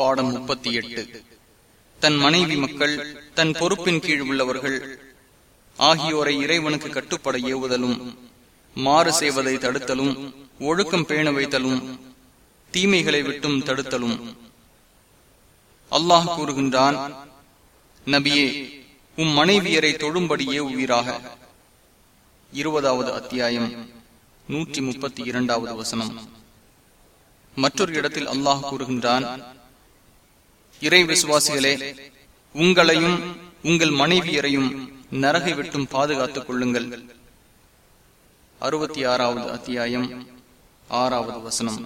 பாடம் முப்பத்தி எட்டு தன் மனைவி மக்கள் தன் பொறுப்பின் கீழ் உள்ளவர்கள் ஆகியோரை இறைவனுக்கு கட்டுப்பட ஏவுதலும் மாறு செய்வதை தடுத்தலும் ஒழுக்கம் பேண வைத்தலும் தீமைகளை விட்டும் தடுத்தலும். அல்லாஹ் கூறுகின்றான் நபியே உம் மனைவியரை தொழும்படி ஏவுவீராக இருபதாவது அத்தியாயம் நூற்றி முப்பத்தி இரண்டாவது வசனம். மற்றொரு இடத்தில் அல்லாஹ் கூறுகின்றான் இறை விசுவாசிகளே உங்களையும் உங்கள் மனைவியரையும் நரகை விட்டும் பாதுகாத்துக் கொள்ளுங்கள். அறுபத்தி ஆறாவது அத்தியாயம் ஆறாவது வசனம்.